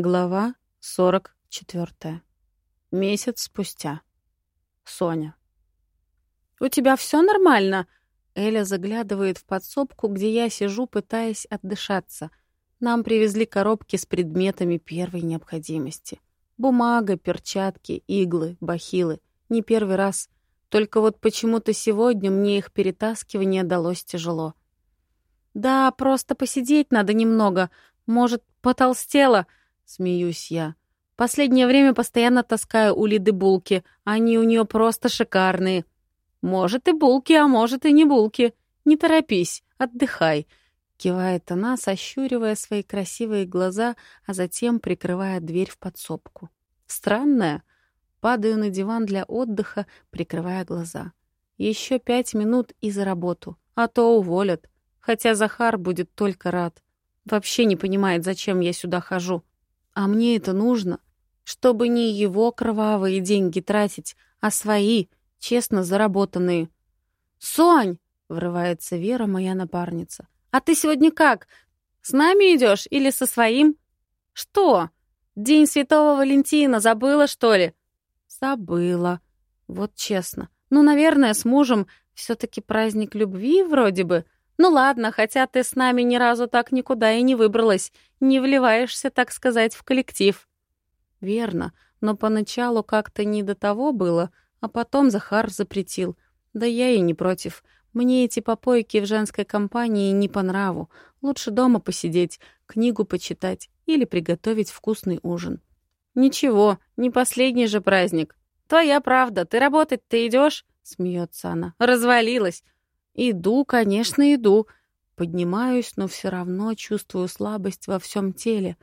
Глава 44. Месяц спустя. Соня. «У тебя все нормально?» Эля заглядывает в подсобку, где я сижу, пытаясь отдышаться. Нам привезли коробки с предметами первой необходимости. Бумага, перчатки, иглы, бахилы. Не первый раз. Только вот почему-то сегодня мне их перетаскивание далось тяжело. «Да, просто посидеть надо немного. Может, потолстела?» Смеюсь я. Последнее время постоянно таскаю у Лиды булки. Они у нее просто шикарные. Может и булки, а может и не булки. Не торопись, отдыхай. Кивает она, сощуривая свои красивые глаза, а затем прикрывая дверь в подсобку. Странная. Падаю на диван для отдыха, прикрывая глаза. Еще пять минут и за работу. А то уволят. Хотя Захар будет только рад. Вообще не понимает, зачем я сюда хожу. А мне это нужно, чтобы не его кровавые деньги тратить, а свои, честно заработанные. «Сонь!» — врывается Вера, моя напарница. «А ты сегодня как? С нами идешь или со своим?» «Что? День Святого Валентина забыла, что ли?» «Забыла. Вот честно. Ну, наверное, с мужем все-таки праздник любви вроде бы. Ну ладно, хотя ты с нами ни разу так никуда и не выбралась, не вливаешься, так сказать, в коллектив. Верно, но поначалу как-то не до того было, а потом Захар запретил. Да я и не против. Мне эти попойки в женской компании не по нраву. Лучше дома посидеть, книгу почитать или приготовить вкусный ужин. Ничего, не последний же праздник. Твоя правда, ты работать-то идешь? Смеется она. Развалилась. Иду, конечно, иду. Поднимаюсь, но все равно чувствую слабость во всем теле.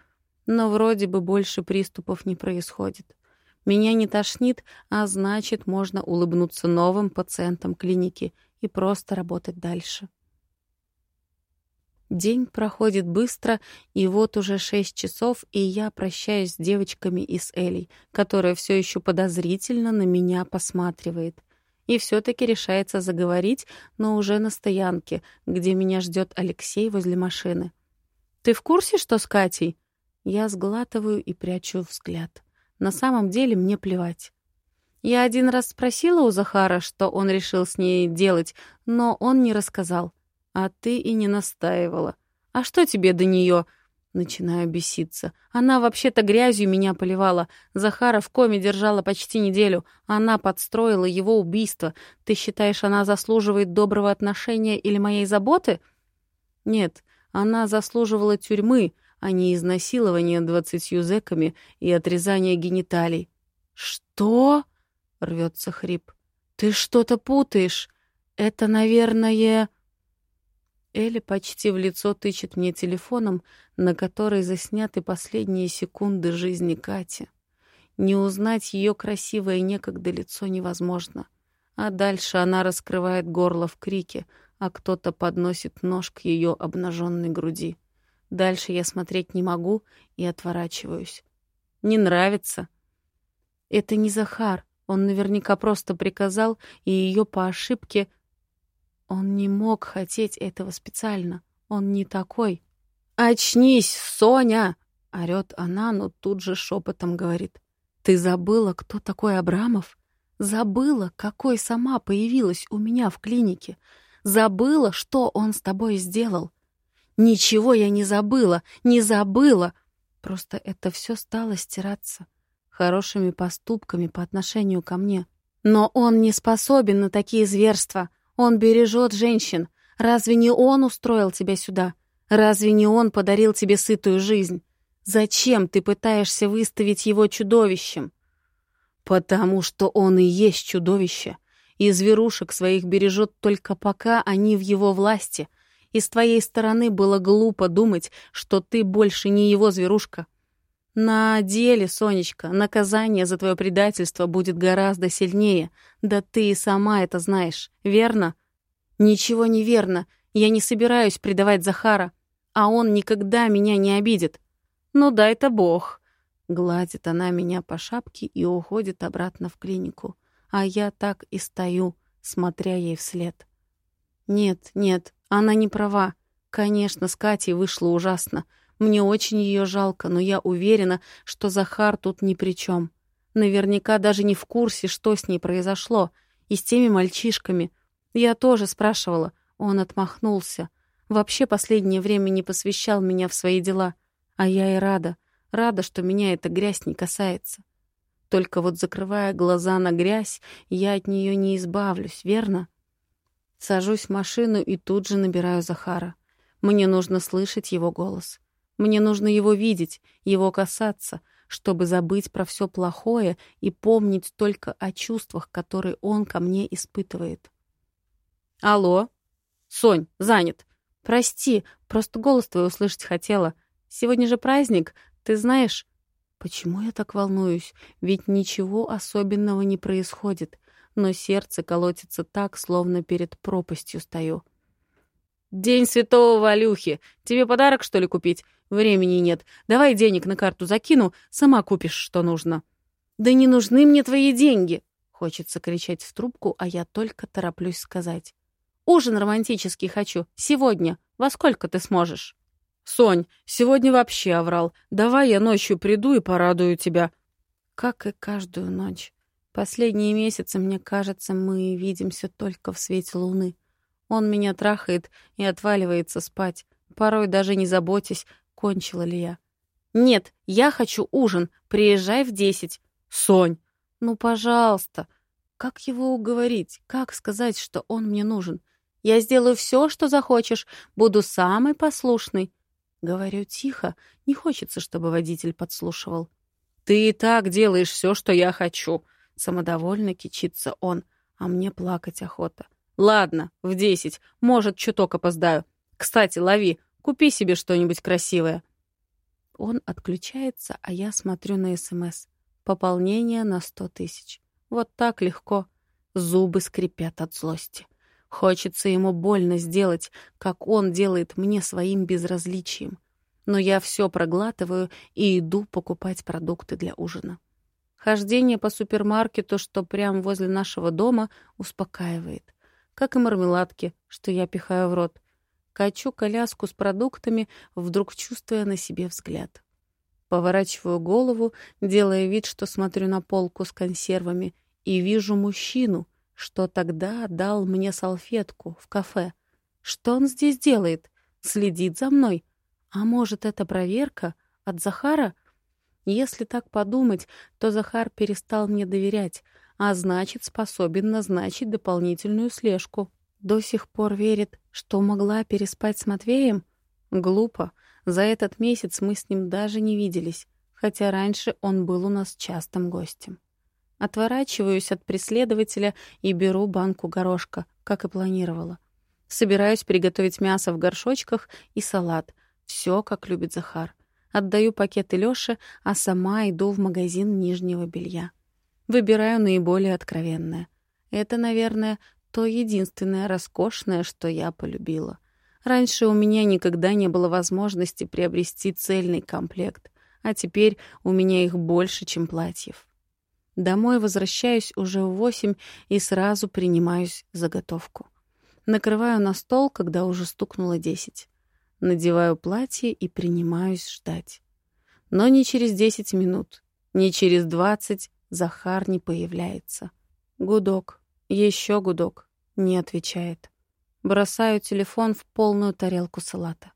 Но вроде бы больше приступов не происходит. Меня не тошнит, а значит, можно улыбнуться новым пациентам клиники и просто работать дальше. День проходит быстро, и вот уже шесть часов, и я прощаюсь с девочками и с Элей, которая все еще подозрительно на меня посматривает и все-таки решается заговорить, но уже на стоянке, где меня ждет Алексей возле машины. «Ты в курсе, что с Катей?» Я сглатываю и прячу взгляд. На самом деле мне плевать. Я один раз спросила у Захара, что он решил с ней делать, но он не рассказал. А ты и не настаивала. А что тебе до нее? Начинаю беситься. Она вообще-то грязью меня поливала. Захара в коме держала почти неделю. Она подстроила его убийство. Ты считаешь, она заслуживает доброго отношения или моей заботы? Нет, она заслуживала тюрьмы, а не изнасилования двадцатью зэками и отрезания гениталий. «Что?» — рвется хрип. «Ты что-то путаешь. Это, наверное...» Элли почти в лицо тычет мне телефоном, на который засняты последние секунды жизни Кати. Не узнать ее красивое некогда лицо невозможно. А дальше она раскрывает горло в крике, а кто-то подносит нож к ее обнаженной груди. Дальше я смотреть не могу и отворачиваюсь. Не нравится. Это не Захар. Он наверняка просто приказал, и ее по ошибке он не мог хотеть этого специально. Он не такой. «Очнись, Соня!» — орёт она, но тут же шепотом говорит. «Ты забыла, кто такой Абрамов? Забыла, какой сама появилась у меня в клинике? Забыла, что он с тобой сделал? Ничего я не забыла, не забыла. Просто это все стало стираться хорошими поступками по отношению ко мне. Но он не способен на такие зверства. Он бережет женщин. Разве не он устроил тебя сюда? Разве не он подарил тебе сытую жизнь? Зачем ты пытаешься выставить его чудовищем? Потому что он и есть чудовище. И зверушек своих бережет только пока они в его власти. И с твоей стороны было глупо думать, что ты больше не его зверушка. На деле, Сонечка, наказание за твое предательство будет гораздо сильнее. Да ты и сама это знаешь, верно? Ничего не верно. Я не собираюсь предавать Захара, а он никогда меня не обидит. Ну да, это бог. Гладит она меня по шапке и уходит обратно в клинику. А я так и стою, смотря ей вслед. Нет, нет, она не права. Конечно, с Катей вышло ужасно. Мне очень ее жалко, но я уверена, что Захар тут ни при чем. Наверняка даже не в курсе, что с ней произошло. И с теми мальчишками. Я тоже спрашивала. Он отмахнулся. Вообще последнее время не посвящал меня в свои дела. А я и рада. Рада, что меня эта грязь не касается. Только вот закрывая глаза на грязь, я от нее не избавлюсь, верно? Сажусь в машину и тут же набираю Захара. Мне нужно слышать его голос. Мне нужно его видеть, его касаться, чтобы забыть про все плохое и помнить только о чувствах, которые он ко мне испытывает. «Алло? Сонь, занят. Прости, просто голос твой услышать хотела. Сегодня же праздник, ты знаешь...» Почему я так волнуюсь? Ведь ничего особенного не происходит, но сердце колотится так, словно перед пропастью стою. «День святого Валюхи! Тебе подарок, что ли, купить? Времени нет. Давай денег на карту закину, сама купишь, что нужно». «Да не нужны мне твои деньги!» Хочется кричать в трубку, а я только тороплюсь сказать. «Ужин романтический хочу. Сегодня. Во сколько ты сможешь?» «Сонь, сегодня вообще оврал. Давай я ночью приду и порадую тебя». Как и каждую ночь. Последние месяцы, мне кажется, мы видимся только в свете луны. Он меня трахает и отваливается спать, порой даже не заботясь, кончила ли я. «Нет, я хочу ужин. Приезжай в десять». «Сонь!» «Ну, пожалуйста». Как его уговорить? Как сказать, что он мне нужен? Я сделаю все, что захочешь. Буду самой послушной. Говорю тихо, не хочется, чтобы водитель подслушивал. «Ты и так делаешь все, что я хочу», — самодовольно кичится он, а мне плакать охота. «Ладно, в десять, может, чуток опоздаю. Кстати, лови, купи себе что-нибудь красивое». Он отключается, а я смотрю на СМС. Пополнение на сто тысяч. Вот так легко. Зубы скрипят от злости. Хочется ему больно сделать, как он делает мне своим безразличием. Но я все проглатываю и иду покупать продукты для ужина. Хождение по супермаркету, что прямо возле нашего дома, успокаивает. Как и мармеладки, что я пихаю в рот. Качу коляску с продуктами, вдруг чувствуя на себе взгляд. Поворачиваю голову, делая вид, что смотрю на полку с консервами, и вижу мужчину — что тогда дал мне салфетку в кафе. Что он здесь делает? Следит за мной? А может, это проверка от Захара? Если так подумать, то Захар перестал мне доверять, а значит, способен назначить дополнительную слежку. До сих пор верит, что могла переспать с Матвеем? Глупо. За этот месяц мы с ним даже не виделись, хотя раньше он был у нас частым гостем. Отворачиваюсь от преследователя и беру банку горошка, как и планировала. Собираюсь приготовить мясо в горшочках и салат. Все, как любит Захар. Отдаю пакеты Лёше, а сама иду в магазин нижнего белья. Выбираю наиболее откровенное. Это, наверное, то единственное роскошное, что я полюбила. Раньше у меня никогда не было возможности приобрести цельный комплект, а теперь у меня их больше, чем платьев. Домой возвращаюсь уже в восемь и сразу принимаюсь заготовку. Накрываю на стол, когда уже стукнуло десять. Надеваю платье и принимаюсь ждать. Но не через десять минут, не через двадцать Захар не появляется. Гудок, еще гудок, не отвечает. Бросаю телефон в полную тарелку салата.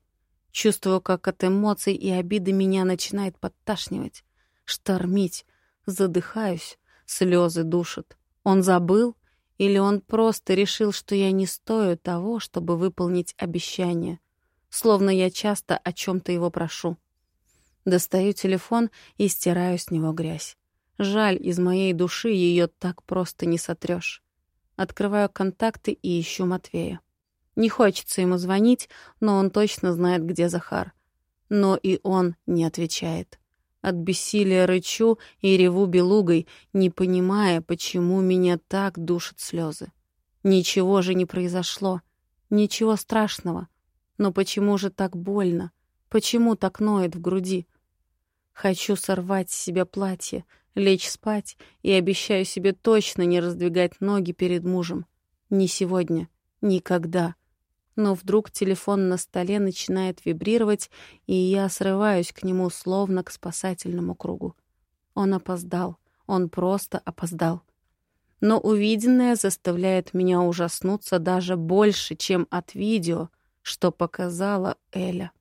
Чувствую, как от эмоций и обиды меня начинает подташнивать, штормить, Задыхаюсь, слезы душат. Он забыл? Или он просто решил, что я не стою того, чтобы выполнить обещание? Словно я часто о чем то его прошу. Достаю телефон и стираю с него грязь. Жаль, из моей души ее так просто не сотрешь. Открываю контакты и ищу Матвея. Не хочется ему звонить, но он точно знает, где Захар. Но и он не отвечает. От бессилия рычу и реву белугой, не понимая, почему меня так душат слезы. Ничего же не произошло. Ничего страшного. Но почему же так больно? Почему так ноет в груди? Хочу сорвать с себя платье, лечь спать и обещаю себе точно не раздвигать ноги перед мужем. Ни сегодня, никогда. Но вдруг телефон на столе начинает вибрировать, и я срываюсь к нему, словно к спасательному кругу. Он опоздал. Он просто опоздал. Но увиденное заставляет меня ужаснуться даже больше, чем от видео, что показала Эля.